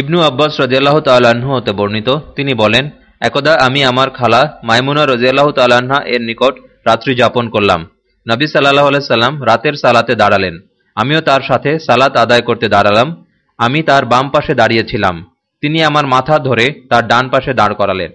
ইবনু আব্বাস রজিয়াল্লাহ তাল্লাহ্ন হতে বর্ণিত। তিনি বলেন, একদা আমি আমার খালা মাইমুনা রজিয়াল্লাহ তাল্লাহা এর নিকট রাত্রি যাপন করলাম। নবী সাল্লাহ সাল্লাম রাতের সালাতে দাঁড়ালেন। আমিও তার সাথে সালাত আদায় করতে দাঁড়ালাম। আমি তার বাম পাশে দাঁড়িয়েছিলাম। তিনি আমার মাথা ধরে তার ডান পাশে দাঁড় করালেন।